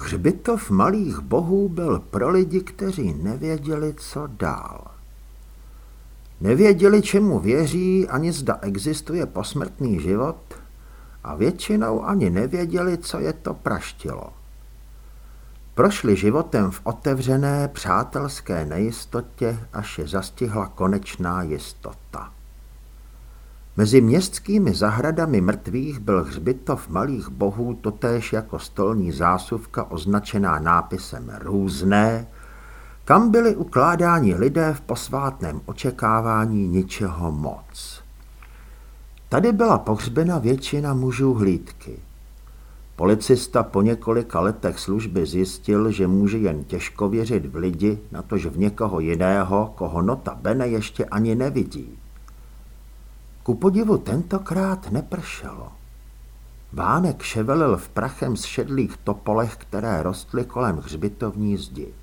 Hřbitov malých bohů byl pro lidi, kteří nevěděli, co dál. Nevěděli, čemu věří, ani zda existuje posmrtný život a většinou ani nevěděli, co je to praštilo. Prošli životem v otevřené přátelské nejistotě, až je zastihla konečná jistota. Mezi městskými zahradami mrtvých byl hřbitov malých bohů totéž jako stolní zásuvka označená nápisem různé, kam byli ukládáni lidé v posvátném očekávání ničeho moc. Tady byla pohřbena většina mužů hlídky. Policista po několika letech služby zjistil, že může jen těžko věřit v lidi, natož v někoho jiného, koho nota bene ještě ani nevidí. Ku podivu tentokrát nepršelo. Vánek ševelil v prachem šedlých topolech, které rostly kolem hřbitovní zdi.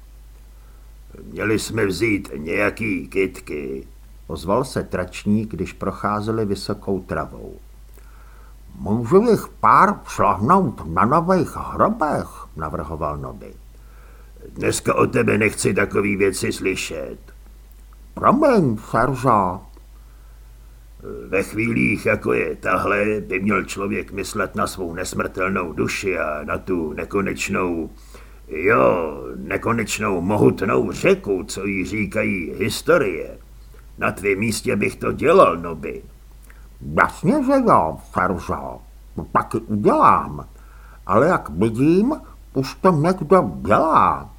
Měli jsme vzít nějaký kytky, ozval se tračník, když procházeli vysokou travou. Můžu jich pár šlahnout na nových hrobech, navrhoval Noby. Dneska o tebe nechci takový věci slyšet. Promiň, Seržo. Ve chvílích, jako je tahle, by měl člověk myslet na svou nesmrtelnou duši a na tu nekonečnou, jo, nekonečnou mohutnou řeku, co jí říkají historie. Na tvém místě bych to dělal, Noby. Jasně, že jo, Seržo, taky udělám, ale jak vidím, už to někdo dělá.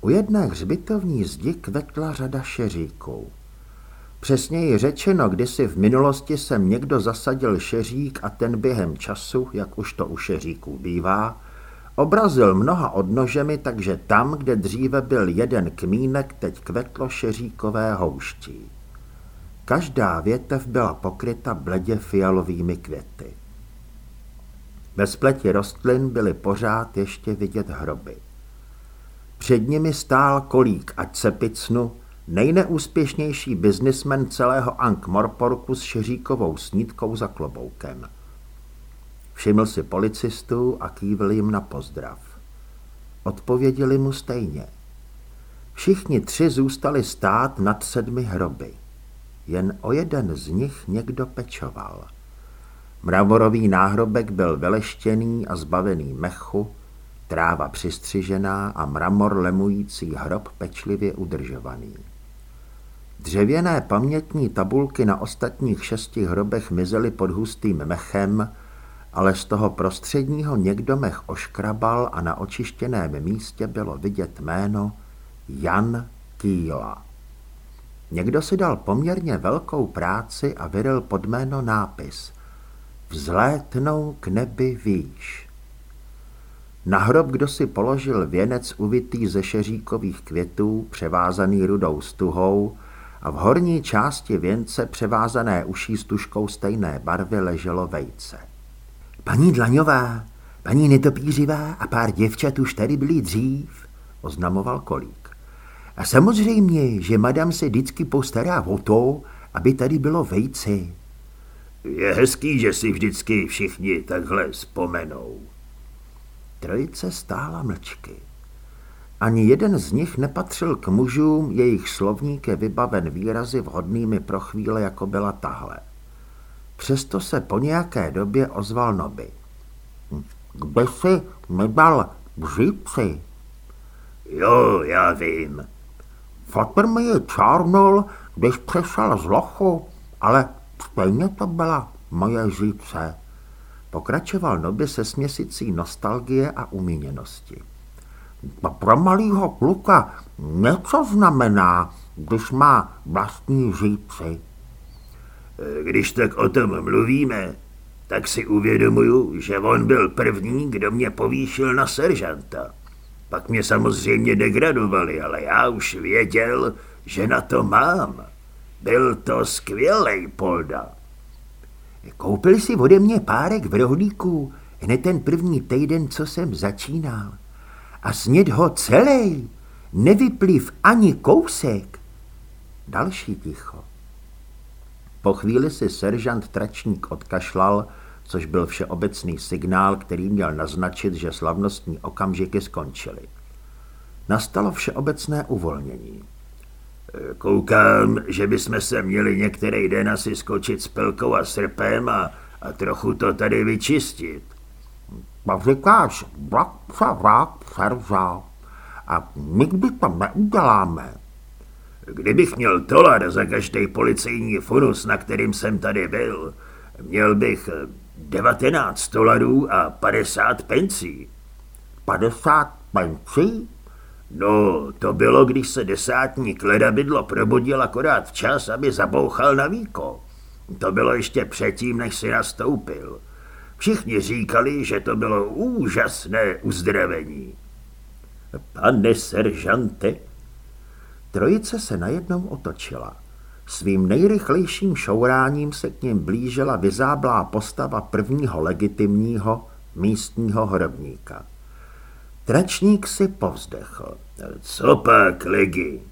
U jedné hřbitovní zdi kvetla řada šeříků. Přesněji řečeno, kdysi v minulosti jsem někdo zasadil šeřík a ten během času, jak už to u šeříků bývá, obrazil mnoha odnožemi, takže tam, kde dříve byl jeden kmínek, teď kvetlo šeříkové houští. Každá větev byla pokryta bledě fialovými květy. Ve spleti rostlin byly pořád ještě vidět hroby. Před nimi stál kolík, ať se picnu, nejneúspěšnější biznismen celého Ankh-Morporku s šeříkovou snídkou za kloboukem. Všiml si policistů a kývil jim na pozdrav. Odpověděli mu stejně. Všichni tři zůstali stát nad sedmi hroby. Jen o jeden z nich někdo pečoval. Mravorový náhrobek byl veleštěný a zbavený mechu, tráva přistřižená a mramor lemující hrob pečlivě udržovaný. Dřevěné pamětní tabulky na ostatních šesti hrobech mizely pod hustým mechem, ale z toho prostředního někdo mech oškrabal a na očištěném místě bylo vidět jméno Jan Kýla. Někdo si dal poměrně velkou práci a vyril pod jméno nápis Vzlétnou k nebi výš. Na hrob kdo si položil věnec uvitý ze šeříkových květů, převázaný rudou stuhou, a v horní části věnce převázané uší stužkou stejné barvy leželo vejce. Paní Dlaňová, paní Netopířivá a pár děvčat už tady byli dřív, oznamoval kolík. A samozřejmě, že madam se vždycky postará o to, aby tady bylo vejce. Je hezký, že si vždycky všichni takhle vzpomenou. Trojice stála mlčky. Ani jeden z nich nepatřil k mužům, jejich slovník je vybaven výrazy vhodnými pro chvíle, jako byla tahle. Přesto se po nějaké době ozval Noby. Kde jsi dal žípci? Jo, já vím. Fotr mi je čárnul, když přešel z lochu, ale stejně to byla moje žípce. Pokračoval Noby se směsicí nostalgie a umíněnosti. Pro malého kluka něco znamená, když má vlastní žíci. Když tak o tom mluvíme, tak si uvědomuju, že on byl první, kdo mě povýšil na seržanta. Pak mě samozřejmě degradovali, ale já už věděl, že na to mám. Byl to skvělej polda. Koupil si ode mě párek v rohlíku hned ten první týden, co jsem začínal a sněd ho celý, nevypliv ani kousek. Další ticho. Po chvíli si seržant Tračník odkašlal, což byl všeobecný signál, který měl naznačit, že slavnostní okamžiky skončily. Nastalo všeobecné uvolnění. Koukám, že bychom se měli některý den asi skočit s pilkou a srpem a, a trochu to tady vyčistit. Vlak se vrát převzal. A nikdy to neuděláme. Kdybych měl tolar za každý policejní funus, na kterým jsem tady byl, měl bych 19 dolarů a 50 pencí. 50 pencí? No, to bylo, když se desátník ledabydlo probudil akorát včas, aby zabouchal na víko. To bylo ještě předtím, než si nastoupil. Všichni říkali, že to bylo úžasné uzdravení. Pane seržante, trojice se najednou otočila. Svým nejrychlejším šouráním se k ním blížila vyzáblá postava prvního legitimního místního hrobníka. Tračník si povzdechl. Co pak, Legi?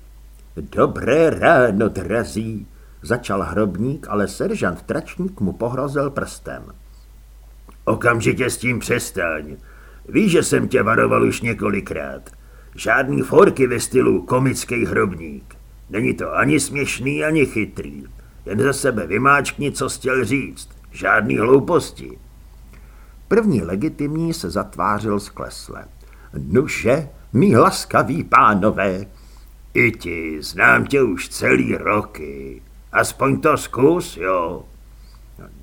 Dobré ráno, drazí, začal hrobník, ale seržant Tračník mu pohrozil prstem. Okamžitě s tím přestaň. Víš, že jsem tě varoval už několikrát. Žádný forky ve stylu komický hrobník. Není to ani směšný, ani chytrý. Jen za sebe vymáčkni, co chtěl říct. Žádný hlouposti. První legitimní se zatvářil sklesle. Nuže, mý laskaví pánové. I ti, znám tě už celý roky. Aspoň to zkus, jo.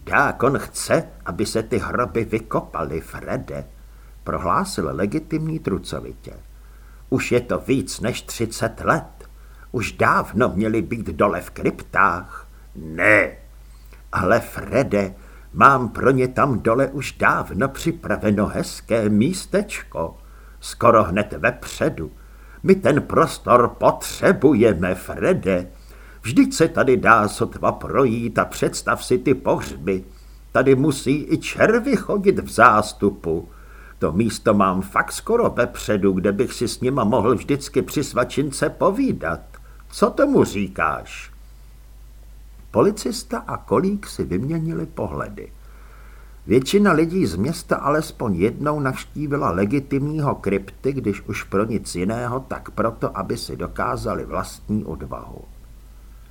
Dákon chce, aby se ty hroby vykopaly, Frede, prohlásil legitimní trucovitě. Už je to víc než třicet let. Už dávno měli být dole v kryptách. Ne. Ale Frede, mám pro ně tam dole už dávno připraveno hezké místečko. Skoro hned vepředu. My ten prostor potřebujeme, Frede. Vždyť se tady dá sotva projít a představ si ty pohřby. Tady musí i červy chodit v zástupu. To místo mám fakt skoro vepředu, kde bych si s nima mohl vždycky při svačince povídat. Co tomu říkáš? Policista a kolík si vyměnili pohledy. Většina lidí z města alespoň jednou navštívila legitimního krypty, když už pro nic jiného, tak proto, aby si dokázali vlastní odvahu.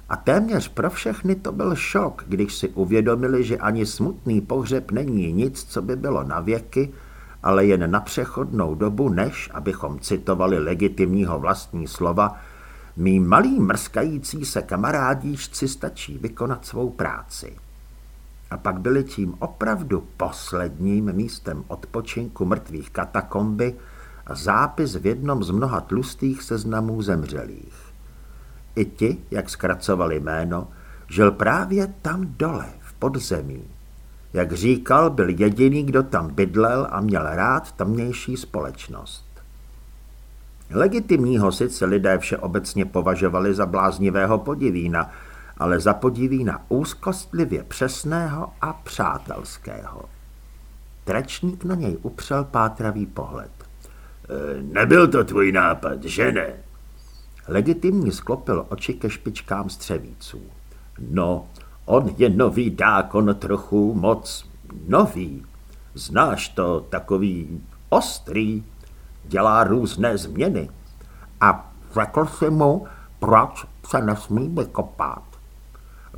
A téměř pro všechny to byl šok, když si uvědomili, že ani smutný pohřeb není nic, co by bylo na věky, ale jen na přechodnou dobu, než, abychom citovali legitimního vlastní slova, mý malý mrskající se kamarádíčci stačí vykonat svou práci. A pak byli tím opravdu posledním místem odpočinku mrtvých katakomby a zápis v jednom z mnoha tlustých seznamů zemřelých. I ti, jak zkracovali jméno, žil právě tam dole, v podzemí. Jak říkal, byl jediný, kdo tam bydlel a měl rád tamnější společnost. Legitimního sice lidé všeobecně považovali za bláznivého podivína, ale za podivína úzkostlivě přesného a přátelského. Trečník na něj upřel pátravý pohled. E, nebyl to tvůj nápad, že ne? Legitimní sklopil oči ke špičkám střevíců. No, on je nový dákon trochu moc nový. Znáš to, takový ostrý, dělá různé změny. A řekl si mu, proč se nesmí vykopat.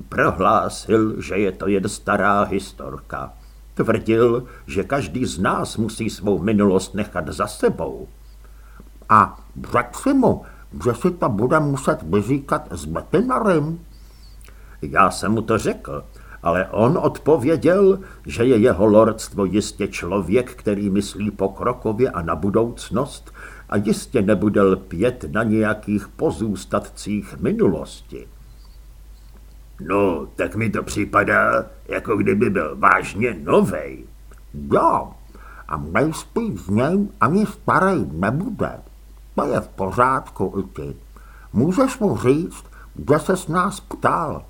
Prohlásil, že je to jen stará historka. Tvrdil, že každý z nás musí svou minulost nechat za sebou. A řekl si mu, že si to bude muset vyříkat s Betinarem. Já jsem mu to řekl, ale on odpověděl, že je jeho lordstvo jistě člověk, který myslí pokrokově a na budoucnost a jistě nebude lpět na nějakých pozůstatcích minulosti. No, tak mi to připadá, jako kdyby byl vážně novej. Jo, a nejspíš z něj ani starý nebude. To je v pořádku i ty. Můžeš mu říct, kde se s nás ptal.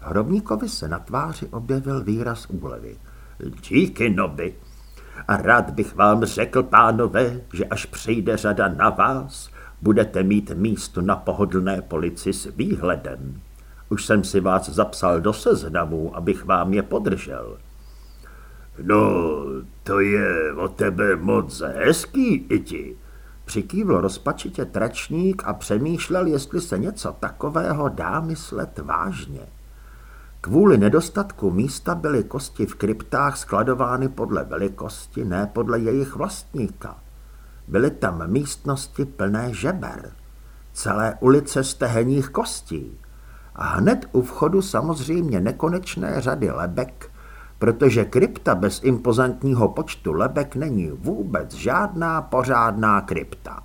Hrobníkovi se na tváři objevil výraz úlevy. Díky, noby. A rád bych vám řekl, pánové, že až přijde řada na vás, budete mít místo na pohodlné polici s výhledem. Už jsem si vás zapsal do seznamu, abych vám je podržel. No, to je o tebe moc hezký, Iti. Přikývl rozpačitě tračník a přemýšlel, jestli se něco takového dá myslet vážně. Kvůli nedostatku místa byly kosti v kryptách skladovány podle velikosti, ne podle jejich vlastníka. Byly tam místnosti plné žeber, celé ulice stehenních kostí a hned u vchodu samozřejmě nekonečné řady lebek, protože krypta bez impozantního počtu lebek není vůbec žádná pořádná krypta.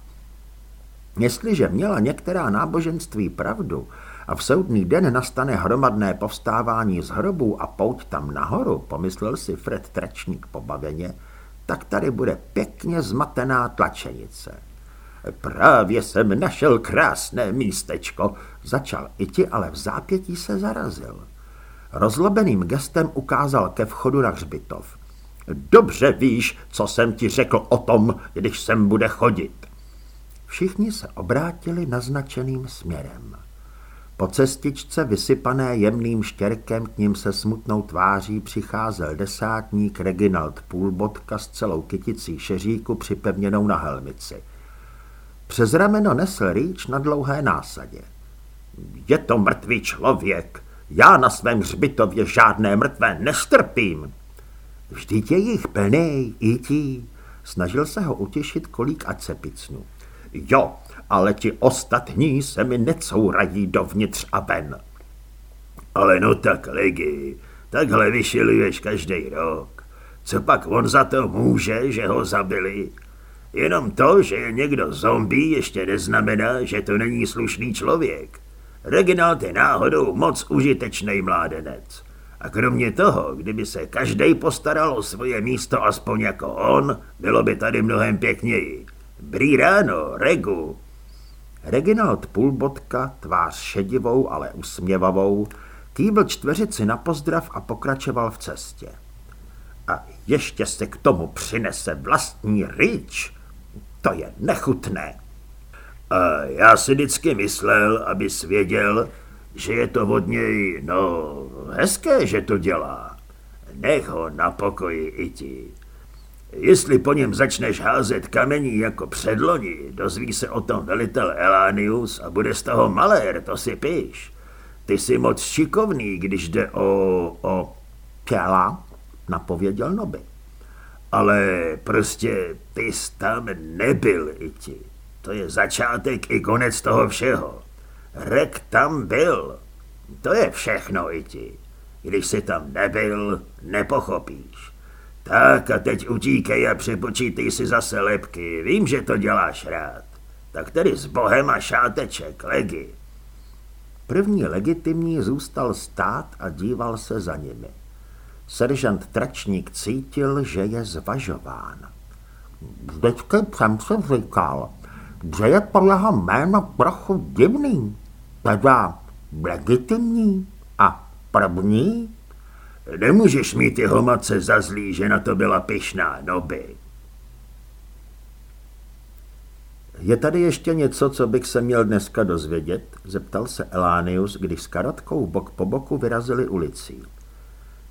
Jestliže měla některá náboženství pravdu a v soudný den nastane hromadné povstávání z hrobů a pouť tam nahoru, pomyslel si Fred Tračník pobaveně, tak tady bude pěkně zmatená tlačenice. Právě jsem našel krásné místečko, začal Iti, ale v zápětí se zarazil. Rozlobeným gestem ukázal ke vchodu na hřbitov. Dobře víš, co jsem ti řekl o tom, když sem bude chodit. Všichni se obrátili naznačeným směrem. Po cestičce vysypané jemným štěrkem k ním se smutnou tváří přicházel desátník Reginald Půlbotka s celou kyticí šeříku připevněnou na helmici. Přes rameno nesl rýč na dlouhé násadě. Je to mrtvý člověk. Já na svém hřbitově žádné mrtvé nestrpím. Vždyť je jich plný, i tí. Snažil se ho utěšit kolík a cepicnu. Jo, ale ti ostatní se mi necourají dovnitř a ven. Ale no tak, Legi, takhle vyšiluješ každý rok. Co pak on za to může, že ho zabili? Jenom to, že je někdo zombie, ještě neznamená, že to není slušný člověk. Reginald je náhodou moc užitečný mládenec. A kromě toho, kdyby se každý postaral o svoje místo aspoň jako on, bylo by tady mnohem pěkněji. Brý ráno, Regu. Reginald Pulbotka, tvář šedivou, ale usměvavou, kýbl čtveřici na pozdrav a pokračoval v cestě. A ještě se k tomu přinese vlastní rýč. To je nechutné. A já si vždycky myslel, aby věděl, že je to od něj, no, hezké, že to dělá. Nech ho na pokoji i ti. Jestli po něm začneš házet kamení jako předloni, dozví se o tom velitel Elánius a bude z toho malér, to si píš. Ty jsi moc šikovný, když jde o... o... Těla, napověděl Noby. Ale prostě ty jsi tam nebyl, i ti. To je začátek i konec toho všeho. Rek tam byl. To je všechno, i ti. Když jsi tam nebyl, nepochopíš. Tak a teď utíkej a přepočítej si zase lepky. Vím, že to děláš rád. Tak tedy s bohem a šáteček, legy. První legitimní zůstal stát a díval se za nimi. Seržant Tračník cítil, že je zvažován. Vždycky jsem si říkal, že je to jeho jméno trochu divný, teda legitimní a první. Nemůžeš mít jeho matce za zlý, že na to byla pyšná, noby. Je tady ještě něco, co bych se měl dneska dozvědět? Zeptal se Elánius, když s karotkou bok po boku vyrazili ulicí.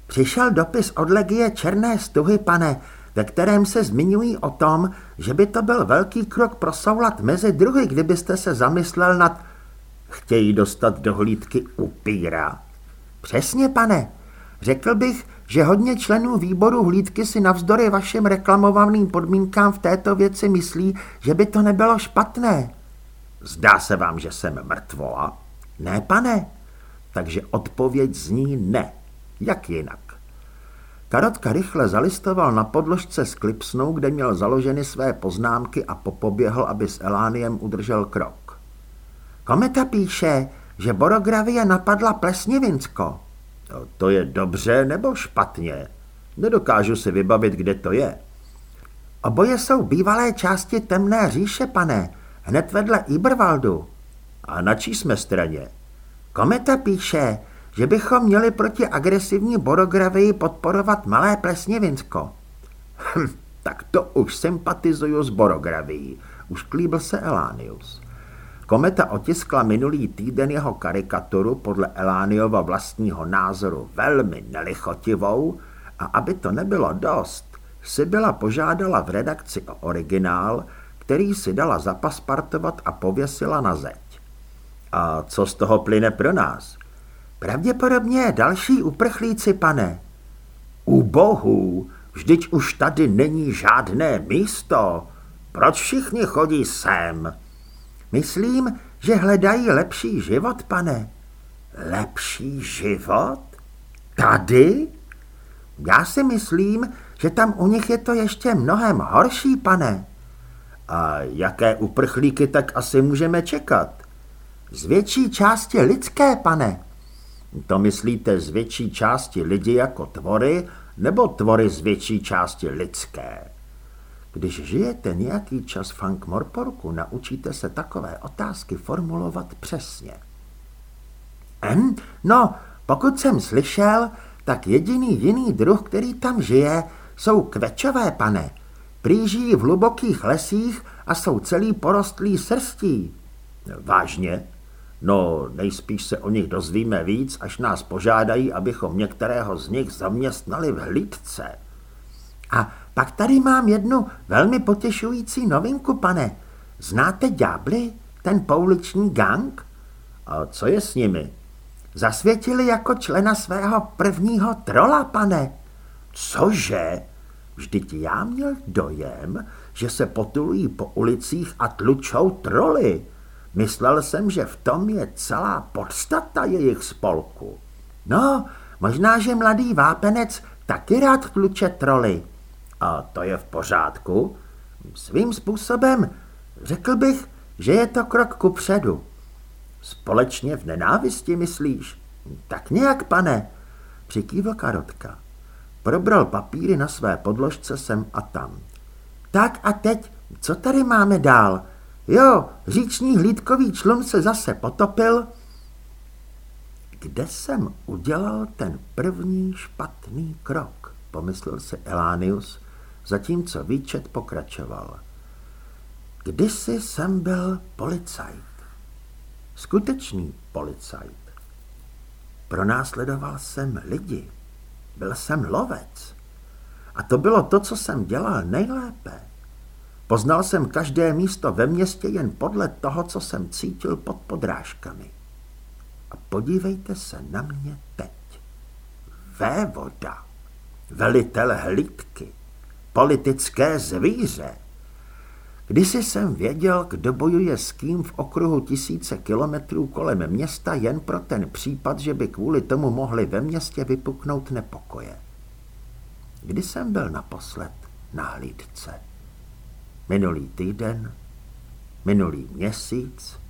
Přišel dopis od legie Černé stuhy, pane, ve kterém se zmiňují o tom, že by to byl velký krok pro soulad mezi druhy, kdybyste se zamyslel nad... Chtějí dostat do hlídky upíra. Přesně, pane. Řekl bych, že hodně členů výboru hlídky si navzdory vašim reklamovaným podmínkám v této věci myslí, že by to nebylo špatné. Zdá se vám, že jsem mrtvola? Ne, pane. Takže odpověď zní ne. Jak jinak? Karotka rychle zalistoval na podložce s klipsnou, kde měl založeny své poznámky a popoběhl, aby s Elániem udržel krok. Kometa píše, že Borogravie napadla Plesnivinsko. No, to je dobře nebo špatně? Nedokážu si vybavit, kde to je. Oboje jsou bývalé části temné říše, pane, hned vedle Ibervaldu. A na čí jsme straně? Kometa píše, že bychom měli proti agresivní borogravii podporovat malé plesnivinsko. Hm, tak to už sympatizuju s borogravií, už klíbil se Elánius. Kometa otiskla minulý týden jeho karikaturu podle Elániova vlastního názoru velmi nelichotivou A aby to nebylo dost, byla požádala v redakci o originál, který si dala zapaspartovat a pověsila na zeď. A co z toho plyne pro nás? Pravděpodobně další uprchlíci, pane. U bohu, vždyť už tady není žádné místo. Proč všichni chodí sem? Myslím, že hledají lepší život, pane. Lepší život? Tady? Já si myslím, že tam u nich je to ještě mnohem horší, pane. A jaké uprchlíky tak asi můžeme čekat? Z větší části lidské, pane. To myslíte z větší části lidi jako tvory, nebo tvory z větší části lidské? Když žijete nějaký čas v Ankh-Morporku, naučíte se takové otázky formulovat přesně. Hm? No, pokud jsem slyšel, tak jediný jiný druh, který tam žije, jsou kvečové, pane. Prýží v hlubokých lesích a jsou celý porostlý srstí. Vážně? No, nejspíš se o nich dozvíme víc, až nás požádají, abychom některého z nich zaměstnali v hlídce. A pak tady mám jednu velmi potěšující novinku, pane. Znáte ďábly, ten pouliční gang? A co je s nimi? Zasvětili jako člena svého prvního trola, pane. Cože? Vždyť já měl dojem, že se potulují po ulicích a tlučou troly. Myslel jsem, že v tom je celá podstata jejich spolku. No, možná, že mladý vápenec taky rád tluče troly. A to je v pořádku? Svým způsobem řekl bych, že je to krok ku předu. Společně v nenávisti, myslíš? Tak nějak, pane, přikývl Karotka. Probral papíry na své podložce sem a tam. Tak a teď, co tady máme dál? Jo, říční hlídkový člun se zase potopil. Kde jsem udělal ten první špatný krok, pomyslel se Elánius, zatímco výčet pokračoval. Kdysi jsem byl policajt. Skutečný policajt. Pronásledoval jsem lidi. Byl jsem lovec. A to bylo to, co jsem dělal nejlépe. Poznal jsem každé místo ve městě jen podle toho, co jsem cítil pod podrážkami. A podívejte se na mě teď. Vévoda, velitel hlídky, politické zvíře. Kdysi jsem věděl, kdo bojuje s kým v okruhu tisíce kilometrů kolem města jen pro ten případ, že by kvůli tomu mohli ve městě vypuknout nepokoje. Kdy jsem byl naposled na hlídce? Minulý týden, minulý měsíc.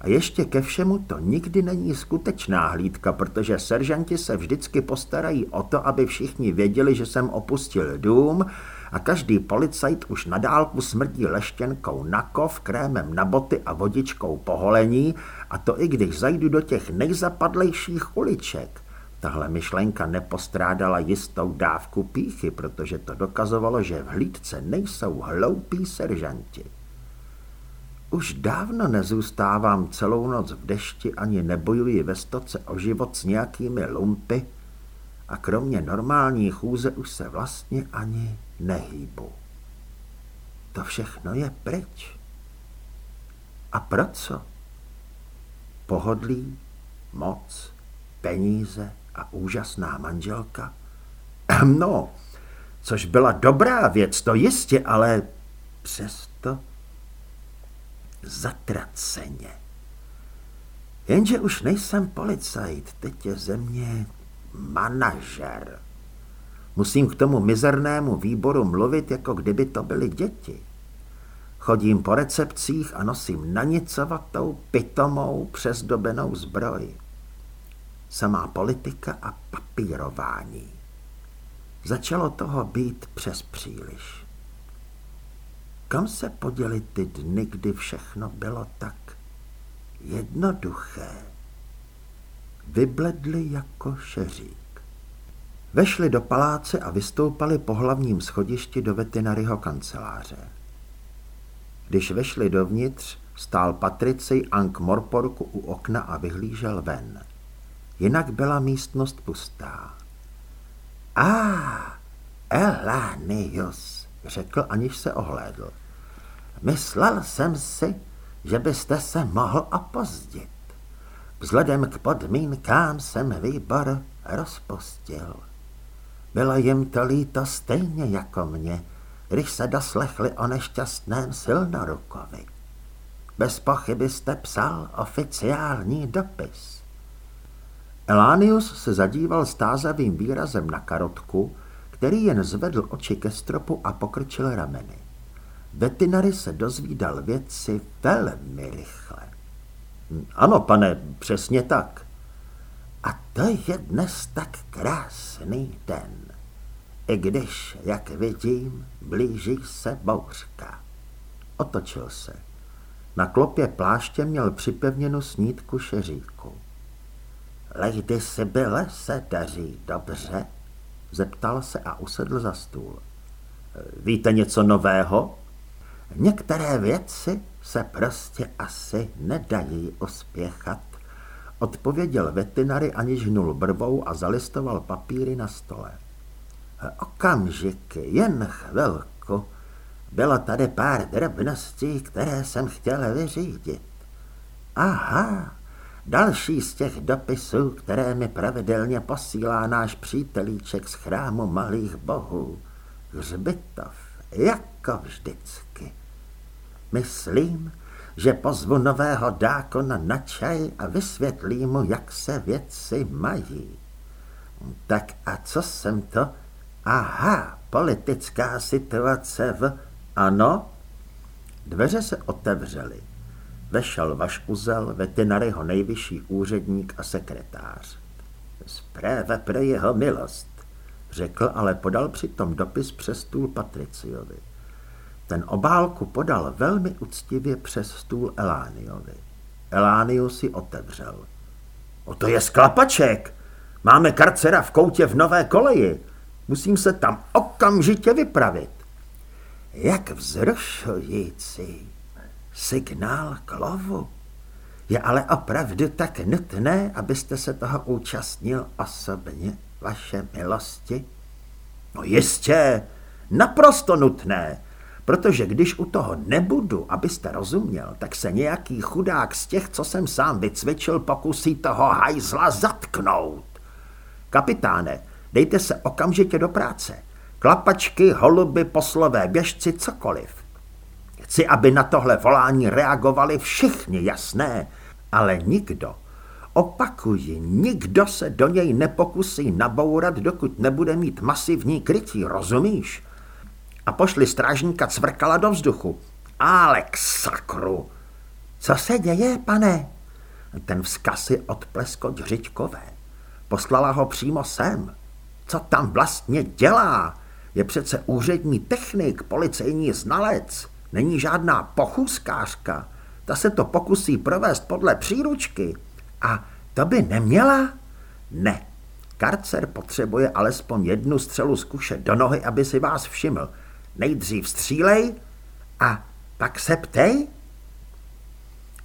A ještě ke všemu to nikdy není skutečná hlídka, protože seržanti se vždycky postarají o to, aby všichni věděli, že jsem opustil dům a každý policajt už na dálku smrdí leštěnkou na kov, krémem na boty a vodičkou poholení a to i když zajdu do těch nejzapadlejších uliček. Tahle myšlenka nepostrádala jistou dávku píchy, protože to dokazovalo, že v hlídce nejsou hloupí seržanti. Už dávno nezůstávám celou noc v dešti ani nebojuji ve stoce o život s nějakými lumpy a kromě normální chůze už se vlastně ani nehýbu. To všechno je pryč. A pro co? Pohodlí, moc, peníze, a úžasná manželka? No, což byla dobrá věc, to jistě, ale přesto zatraceně. Jenže už nejsem policajt, teď je ze mě manažer. Musím k tomu mizernému výboru mluvit, jako kdyby to byly děti. Chodím po recepcích a nosím nanicovatou, pitomou, přezdobenou zbroj samá politika a papírování. Začalo toho být přes příliš. Kam se poděli ty dny, kdy všechno bylo tak jednoduché? Vybledli jako šeřík. Vešli do paláce a vystoupali po hlavním schodišti do veterinaryho kanceláře. Když vešli dovnitř, stál Patricej Ank Morporku u okna a vyhlížel ven. Jinak byla místnost pustá. A, ah, Elanius, řekl, aniž se ohlédl. Myslel jsem si, že byste se mohl opozdit. Vzhledem k podmínkám jsem výbor rozpustil. Bylo jim to líto stejně jako mě, když se doslechli o nešťastném Silnorukovi. Bez pochyby jste psal oficiální dopis. Elánius se zadíval stázavým výrazem na karotku, který jen zvedl oči ke stropu a pokrčil rameny. Veterinary se dozvídal věci velmi rychle. Ano, pane, přesně tak. A to je dnes tak krásný den. I když, jak vidím, blíží se bouřka. Otočil se. Na klopě pláště měl připevněnu snídku šeříku. Lady Sibyle se daří dobře? Zeptal se a usedl za stůl. Víte něco nového? Některé věci se prostě asi nedají uspěchat, odpověděl veterinary, aniž hnul brvou a zalistoval papíry na stole. Okamžik, jen chvilku. Bylo tady pár drobností, které jsem chtěl vyřídit. Aha, další z těch dopisů, které mi pravidelně posílá náš přítelíček z chrámu malých bohů. Hřbitov, jako vždycky. Myslím, že pozvu nového dákona na čaj a vysvětlím mu, jak se věci mají. Tak a co jsem to? Aha, politická situace v... Ano? Dveře se otevřely. Vešel Vaškuzel, veterinaryho nejvyšší úředník a sekretář. Zpráva pro jeho milost, řekl, ale podal přitom dopis přes stůl Patriciovi. Ten obálku podal velmi uctivě přes stůl Elániovi. Elánius si otevřel. O to je sklapaček. Máme karcera v koutě v Nové koleji. Musím se tam okamžitě vypravit. Jak vzrušující. Signál k lovu. Je ale opravdu tak nutné, abyste se toho účastnil osobně, vaše milosti? No jistě, naprosto nutné protože když u toho nebudu, abyste rozuměl, tak se nějaký chudák z těch, co jsem sám vycvičil, pokusí toho hajzla zatknout. Kapitáne, dejte se okamžitě do práce. Klapačky, holuby, poslové běžci, cokoliv. Chci, aby na tohle volání reagovali všichni, jasné, ale nikdo, opakuji, nikdo se do něj nepokusí nabourat, dokud nebude mít masivní krytí, rozumíš? a pošli strážníka cvrkala do vzduchu. Alex, sakru! Co se děje, pane? Ten vzkaz si odpleskoť Řičkové. Poslala ho přímo sem. Co tam vlastně dělá? Je přece úřední technik, policejní znalec. Není žádná pochůzkářka. Ta se to pokusí provést podle příručky. A to by neměla? Ne. Karcer potřebuje alespoň jednu střelu z kuše do nohy, aby si vás všiml. Nejdřív střílej a pak se ptej.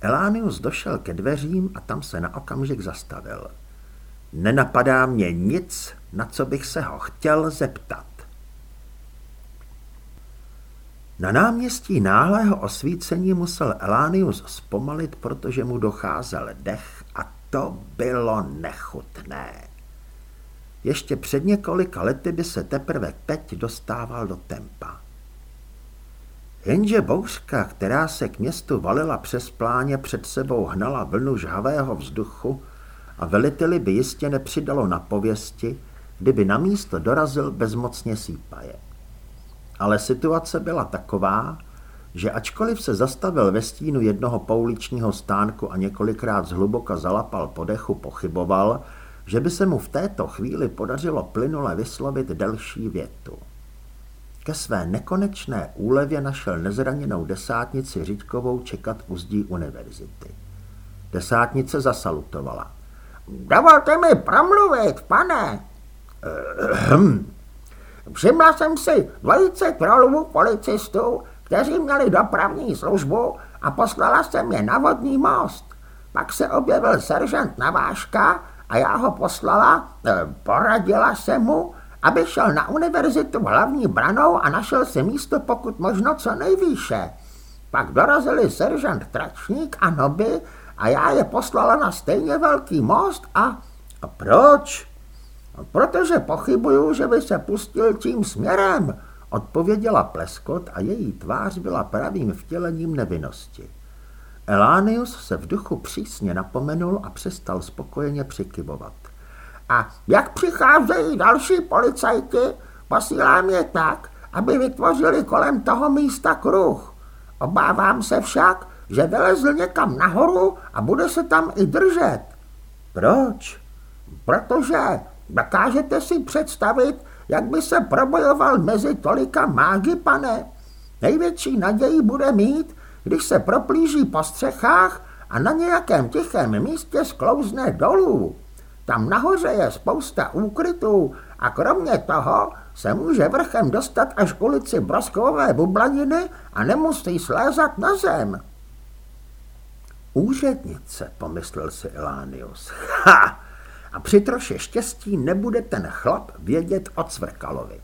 Elánius došel ke dveřím a tam se na okamžik zastavil. Nenapadá mě nic, na co bych se ho chtěl zeptat. Na náměstí náhlého osvícení musel Elánius zpomalit, protože mu docházel dech a to bylo nechutné. Ještě před několika lety by se teprve teď dostával do tempa. Jenže bouřka, která se k městu valila přes pláně, před sebou hnala vlnu žhavého vzduchu a veliteli by jistě nepřidalo na pověsti, kdyby na místo dorazil bezmocně sípaje. Ale situace byla taková, že ačkoliv se zastavil ve stínu jednoho pouličního stánku a několikrát zhluboka zalapal podechu, pochyboval, že by se mu v této chvíli podařilo plynule vyslovit delší větu. Ke své nekonečné úlevě našel nezraněnou desátnici Řiďkovou čekat u zdí univerzity. Desátnice zasalutovala. Dovolte mi promluvit, pane. Ehm. Všimla jsem si dvojice krolů policistů, kteří měli dopravní službu a poslala jsem je na vodní most. Pak se objevil seržant Naváška a já ho poslala, eh, poradila se mu aby šel na univerzitu hlavní branou a našel si místo pokud možno co nejvýše. Pak dorazili seržant Tračník a Noby a já je poslala na stejně velký most a... A proč? Protože pochybuju, že by se pustil tím směrem, odpověděla Pleskot a její tvář byla pravým vtělením nevinnosti. Elánius se v duchu přísně napomenul a přestal spokojeně přikybovat. A jak přicházejí další policajti, posílám je tak, aby vytvořili kolem toho místa kruh. Obávám se však, že vylezl někam nahoru a bude se tam i držet. Proč? Protože dokážete si představit, jak by se probojoval mezi tolika mágy, pane. Největší naději bude mít, když se proplíží po střechách a na nějakém tichém místě sklouzne dolů. Tam nahoře je spousta úkrytů a kromě toho se může vrchem dostat až k ulici Broskové bublaniny a nemusí slézat na zem. Úřednice, pomyslel si Elánius. Ha! A při troše štěstí nebude ten chlap vědět o Cvrkalovi.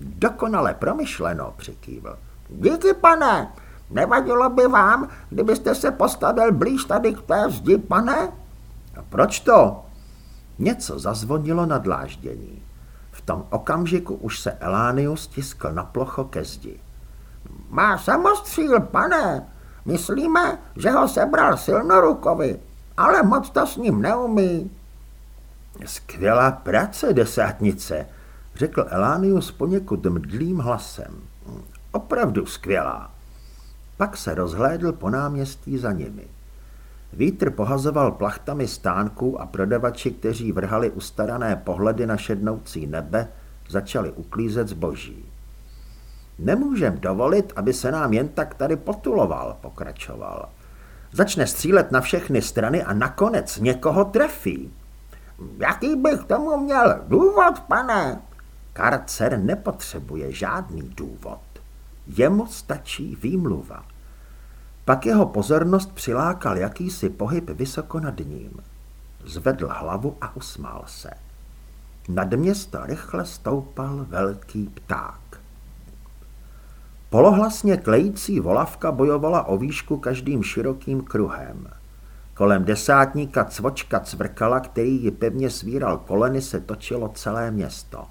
Dokonale promyšleno, přikývl. Díky, pane, nevadilo by vám, kdybyste se postavil blíž tady k té zdi, pane? A proč to? Něco zazvonilo na dláždění. V tom okamžiku už se Elánius stiskl na plocho ke zdi. Má samostříl, pane. Myslíme, že ho sebral silnorukovi, ale moc to s ním neumí. Skvělá práce, desátnice, řekl Elánius poněkud mdlým hlasem. Opravdu skvělá. Pak se rozhlédl po náměstí za nimi. Vítr pohazoval plachtami stánků a prodavači, kteří vrhali ustarané pohledy na šednoucí nebe, začali uklízet zboží. Nemůžem dovolit, aby se nám jen tak tady potuloval, pokračoval. Začne střílet na všechny strany a nakonec někoho trefí. Jaký bych tomu měl důvod, pane? Karcer nepotřebuje žádný důvod. Jemu stačí výmluva. Pak jeho pozornost přilákal jakýsi pohyb vysoko nad ním. Zvedl hlavu a usmál se. Nad město rychle stoupal velký pták. Polohlasně klející volavka bojovala o výšku každým širokým kruhem. Kolem desátníka cvočka cvrkala, který ji pevně svíral koleny, se točilo celé město.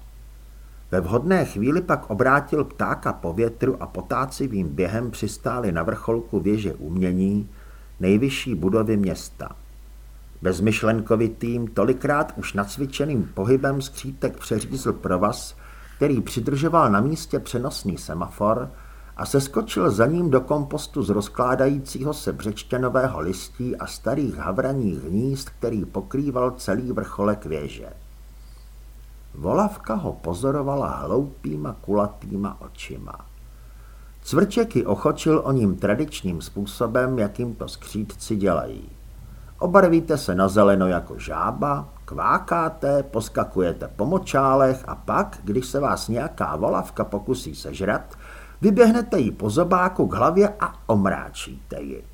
Ve vhodné chvíli pak obrátil ptáka po větru a potácivým během přistáli na vrcholku věže umění, nejvyšší budovy města. Bezmyšlenkovitým, tolikrát už nacvičeným pohybem skřítek přeřízl provaz, který přidržoval na místě přenosný semafor a seskočil za ním do kompostu z rozkládajícího se břečtěnového listí a starých havraních hnízd, který pokrýval celý vrcholek věže. Volavka ho pozorovala hloupýma kulatýma očima. Cvrčeky ochočil o ním tradičním způsobem, jakým to skřídci dělají. Obarvíte se na zeleno jako žába, kvákáte, poskakujete po močálech a pak, když se vás nějaká volavka pokusí sežrat, vyběhnete jí po zobáku k hlavě a omráčíte ji.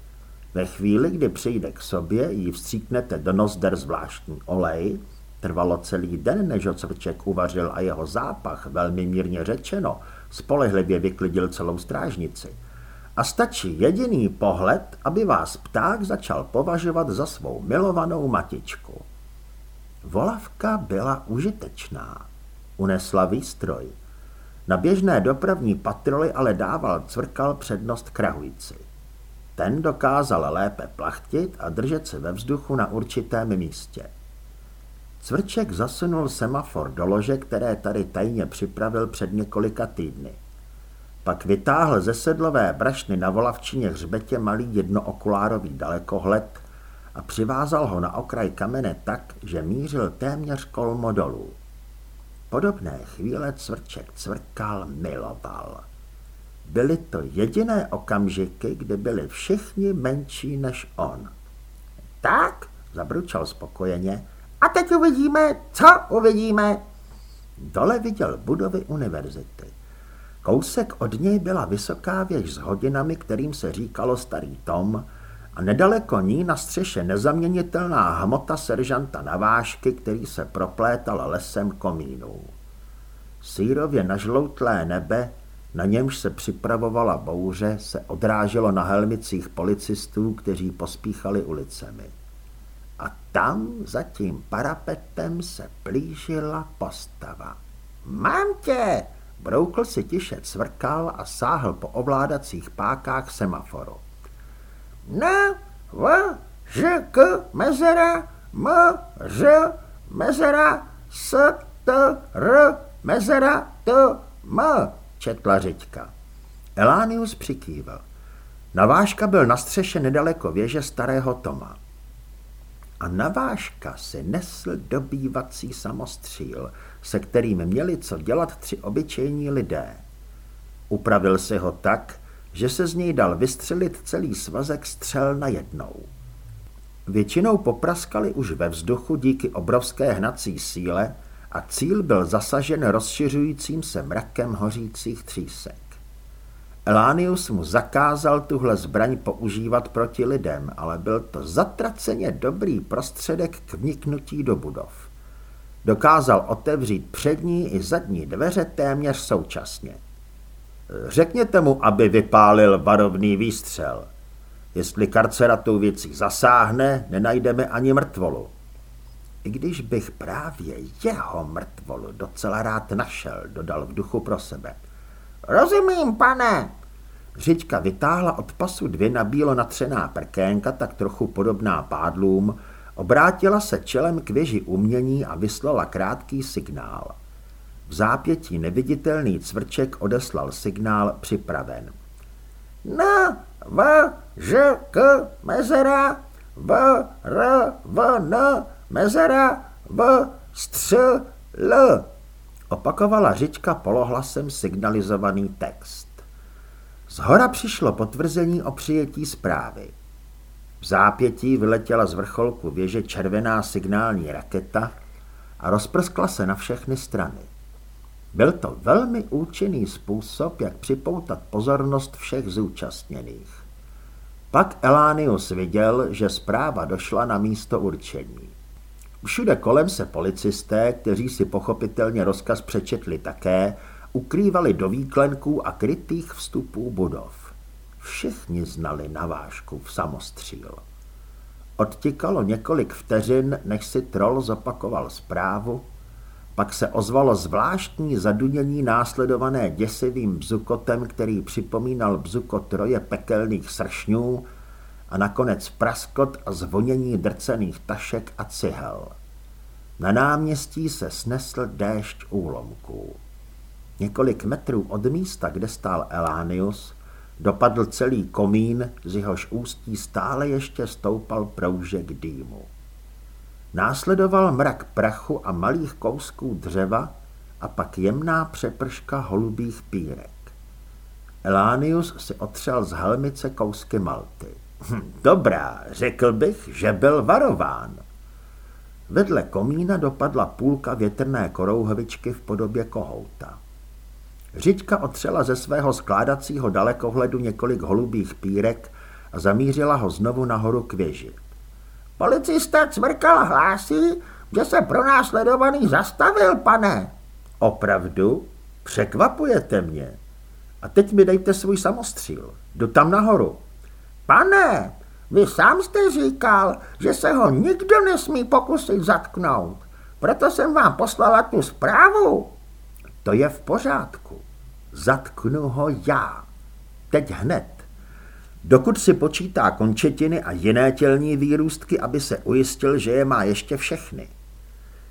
Ve chvíli, kdy přijde k sobě, jí vstříknete do nozder zvláštní olej, Trvalo celý den, než ho cvrček uvařil a jeho zápach, velmi mírně řečeno, spolehlivě vyklidil celou strážnici. A stačí jediný pohled, aby vás pták začal považovat za svou milovanou matičku. Volavka byla užitečná. Unesla výstroj. Na běžné dopravní patroly ale dával cvrkal přednost krahující. Ten dokázal lépe plachtit a držet se ve vzduchu na určitém místě. Cvrček zasunul semafor do lože, které tady tajně připravil před několika týdny. Pak vytáhl ze sedlové brašny na volavčině hřbetě malý jednookulárový dalekohled a přivázal ho na okraj kamene tak, že mířil téměř kolmo dolů. Podobné chvíle cvrček cvrkal miloval. Byly to jediné okamžiky, kdy byli všichni menší než on. Tak, zabručal spokojeně, a teď uvidíme, co uvidíme. Dole viděl budovy univerzity. Kousek od něj byla vysoká věž s hodinami, kterým se říkalo Starý Tom, a nedaleko ní na střeše nezaměnitelná hmota seržanta Navážky, který se proplétal lesem komínů. Sírově nažloutlé nebe, na němž se připravovala bouře, se odráželo na helmicích policistů, kteří pospíchali ulicemi. A tam za tím parapetem se plížila postava. Mám tě! Broukl si tiše cvrkal a sáhl po ovládacích pákách semaforu. Na, v, ž, k, mezera, m, ř, mezera, s, t, r, mezera, t, m, četla řiďka. Elánius přikývil. Navážka byl na střeše nedaleko věže starého Toma. A navážka si nesl dobývací samostříl, se kterým měli co dělat tři obyčejní lidé. Upravil si ho tak, že se z něj dal vystřelit celý svazek střel na jednou. Většinou popraskali už ve vzduchu díky obrovské hnací síle a cíl byl zasažen rozšiřujícím se mrakem hořících třísek. Elánius mu zakázal tuhle zbraň používat proti lidem, ale byl to zatraceně dobrý prostředek k vniknutí do budov. Dokázal otevřít přední i zadní dveře téměř současně. Řekněte mu, aby vypálil varovný výstřel. Jestli karcera tou věcí zasáhne, nenajdeme ani mrtvolu. I když bych právě jeho mrtvolu docela rád našel, dodal v duchu pro sebe. Rozumím, pane. Řiďka vytáhla od pasu dvě na bílo natřená prkénka, tak trochu podobná pádlům, obrátila se čelem k věži umění a vyslala krátký signál. Zápětí neviditelný cvrček odeslal signál připraven. Na, v, ž, k, mezera, v, r, v, n, mezera, v, stř, l. Opakovala Řička polohlasem signalizovaný text. Z hora přišlo potvrzení o přijetí zprávy. V zápětí vyletěla z vrcholku věže červená signální raketa a rozprskla se na všechny strany. Byl to velmi účinný způsob, jak připoutat pozornost všech zúčastněných. Pak Elánius viděl, že zpráva došla na místo určení. Všude kolem se policisté, kteří si pochopitelně rozkaz přečetli také, ukrývali do výklenků a krytých vstupů budov. Všichni znali navážku v samostříl. Odtikalo několik vteřin, než si troll zopakoval zprávu, pak se ozvalo zvláštní zadunění následované děsivým bzukotem, který připomínal bzukot troje pekelných sršňů a nakonec praskot a zvonění drcených tašek a cihel. Na náměstí se snesl déšť úlomků. Několik metrů od místa, kde stál Elánius, dopadl celý komín, z jehož ústí stále ještě stoupal proužek dýmu. Následoval mrak prachu a malých kousků dřeva a pak jemná přeprška holubých pírek. Elánius si otřel z helmice kousky malty. Hm, dobrá, řekl bych, že byl varován. Vedle komína dopadla půlka větrné korouhvičky v podobě kohouta. Řiďka otřela ze svého skládacího dalekohledu několik holubých pírek a zamířila ho znovu nahoru k věži. Policista Cvrkal hlásí, že se pronásledovaný zastavil, pane. Opravdu? Překvapujete mě. A teď mi dejte svůj samostříl. Jdu tam nahoru. Pane, vy sám jste říkal, že se ho nikdo nesmí pokusit zatknout. Proto jsem vám poslala tu zprávu. To je v pořádku. Zatknu ho já. Teď hned. Dokud si počítá končetiny a jiné tělní výrůstky, aby se ujistil, že je má ještě všechny.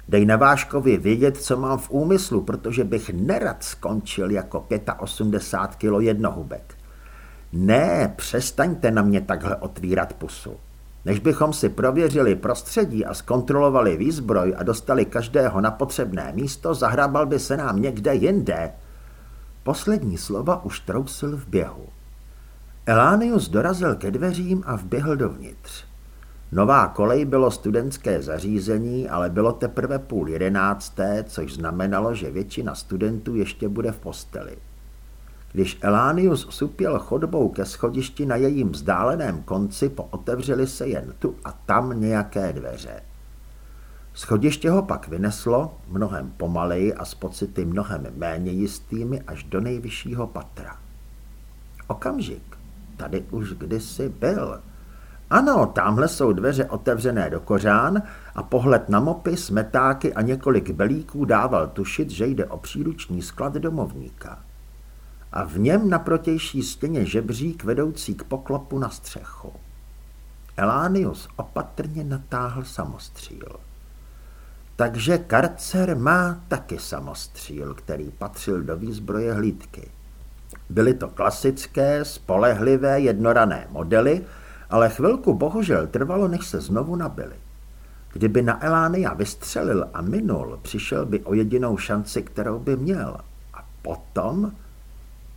Dej Naváškovi vědět, co mám v úmyslu, protože bych nerad skončil jako 85 kilo jednohubek. Ne, přestaňte na mě takhle otvírat pusu. Než bychom si prověřili prostředí a zkontrolovali výzbroj a dostali každého na potřebné místo, zahrabal by se nám někde jinde. Poslední slova už trousil v běhu. Elánius dorazil ke dveřím a vběhl dovnitř. Nová kolej bylo studentské zařízení, ale bylo teprve půl jedenácté, což znamenalo, že většina studentů ještě bude v posteli. Když Elánius supěl chodbou ke schodišti na jejím vzdáleném konci, pootevřely se jen tu a tam nějaké dveře. Schodiště ho pak vyneslo, mnohem pomaleji a s pocity mnohem méně jistými, až do nejvyššího patra. Okamžik, tady už kdysi byl. Ano, tamhle jsou dveře otevřené do kořán a pohled na mopy, smetáky a několik belíků dával tušit, že jde o příruční sklad domovníka. A v něm na protější stěně žebřík vedoucí k poklopu na střechu. Elánius opatrně natáhl samostříl. Takže karcer má taky samostříl, který patřil do výzbroje hlídky. Byly to klasické, spolehlivé, jednorané modely, ale chvilku bohužel trvalo, než se znovu nabili. Kdyby na Elánia vystřelil a minul, přišel by o jedinou šanci, kterou by měl. A potom?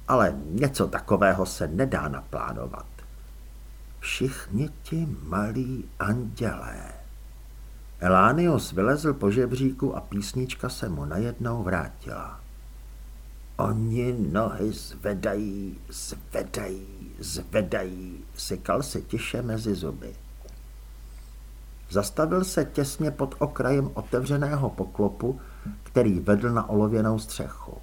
Ale něco takového se nedá naplánovat. Všichni ti malí andělé. Elánius vylezl po žebříku a písnička se mu najednou vrátila. Oni nohy zvedají, zvedají, zvedají, sykal se tiše mezi zuby. Zastavil se těsně pod okrajem otevřeného poklopu, který vedl na olověnou střechu.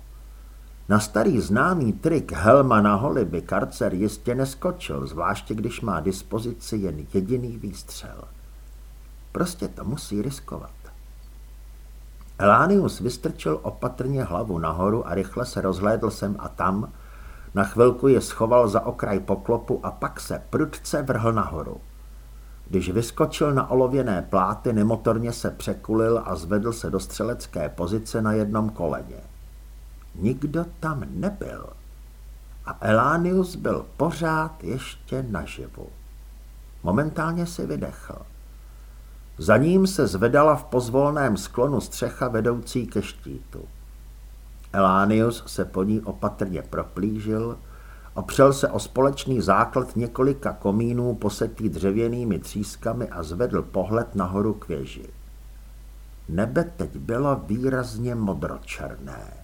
Na starý známý trik helma na holi by karcer jistě neskočil, zvláště když má dispozici jen jediný výstřel. Prostě to musí riskovat. Elánius vystrčil opatrně hlavu nahoru a rychle se rozhlédl sem a tam. Na chvilku je schoval za okraj poklopu a pak se prudce vrhl nahoru. Když vyskočil na olověné pláty, nemotorně se překulil a zvedl se do střelecké pozice na jednom koleně. Nikdo tam nebyl. A Elánius byl pořád ještě naživu. Momentálně si vydechl. Za ním se zvedala v pozvolném sklonu střecha vedoucí ke štítu. Elánius se po ní opatrně proplížil, opřel se o společný základ několika komínů posetý dřevěnými třískami a zvedl pohled nahoru k věži. Nebe teď bylo výrazně modročerné.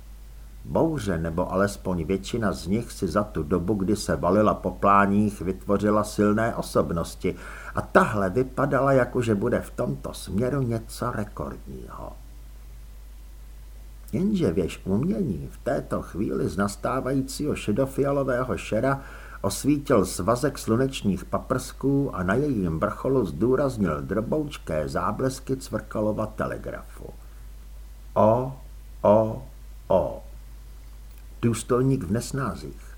Bouře, nebo alespoň většina z nich si za tu dobu, kdy se valila po pláních, vytvořila silné osobnosti a tahle vypadala jako, že bude v tomto směru něco rekordního. Jenže věž umění v této chvíli z nastávajícího šedofialového šera osvítil svazek slunečních paprsků a na jejím vrcholu zdůraznil droboučké záblesky cvrkalova telegrafu. O, o, o. Důstojník v nesnázích.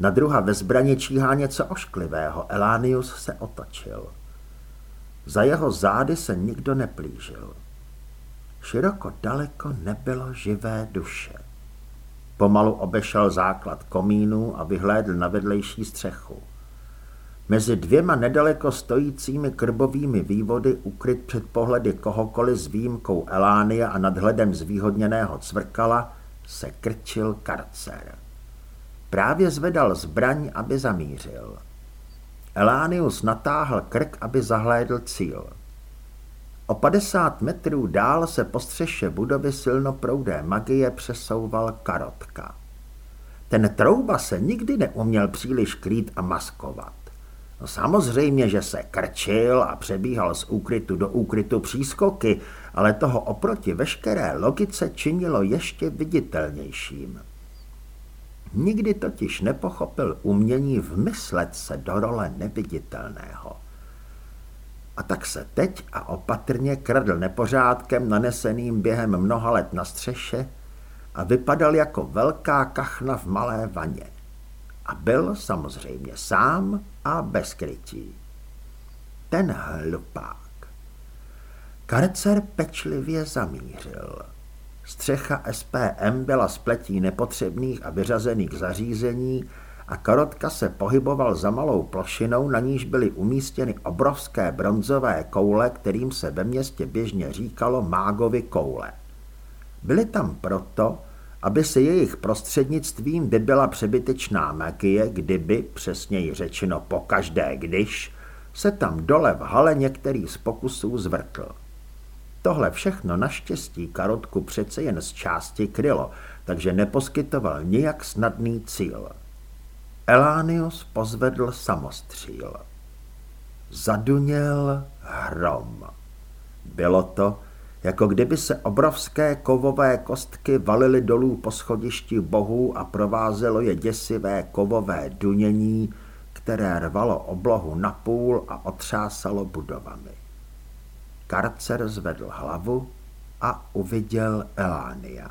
Na druha ve zbraně číhá něco ošklivého. Elánius se otočil. Za jeho zády se nikdo neplížil. Široko daleko nebylo živé duše. Pomalu obešel základ komínu a vyhlédl na vedlejší střechu. Mezi dvěma nedaleko stojícími krbovými vývody, ukryt před pohledy kohokoliv s výjimkou Elánia a nadhledem zvýhodněného cvrkala, se krčil karcer. Právě zvedal zbraň, aby zamířil. Elánius natáhl krk, aby zahlédl cíl. O 50 metrů dál se po střeše budovy silnoproudé magie přesouval karotka. Ten trouba se nikdy neuměl příliš krýt a maskovat. No samozřejmě, že se krčil a přebíhal z úkrytu do úkrytu přískoky, ale toho oproti veškeré logice činilo ještě viditelnějším. Nikdy totiž nepochopil umění vmyslet se do role neviditelného. A tak se teď a opatrně kradl nepořádkem naneseným během mnoha let na střeše a vypadal jako velká kachna v malé vaně. A byl samozřejmě sám a bez krytí. Ten hlupák. Karcer pečlivě zamířil. Střecha SPM byla spletí nepotřebných a vyřazených zařízení a karotka se pohyboval za malou plošinou, na níž byly umístěny obrovské bronzové koule, kterým se ve městě běžně říkalo mágovi koule. Byly tam proto, aby se jejich prostřednictvím byla přebytečná magie, kdyby, přesněji řečeno pokaždé když, se tam dole v hale některý z pokusů zvrtl. Tohle všechno naštěstí karotku přece jen z části krylo, takže neposkytoval nijak snadný cíl. Elánius pozvedl samostříl. Zaduněl hrom. Bylo to, jako kdyby se obrovské kovové kostky valily dolů po schodišti bohů a provázelo je děsivé kovové dunění, které rvalo oblohu napůl a otřásalo budovami. Karcer zvedl hlavu a uviděl Elánia.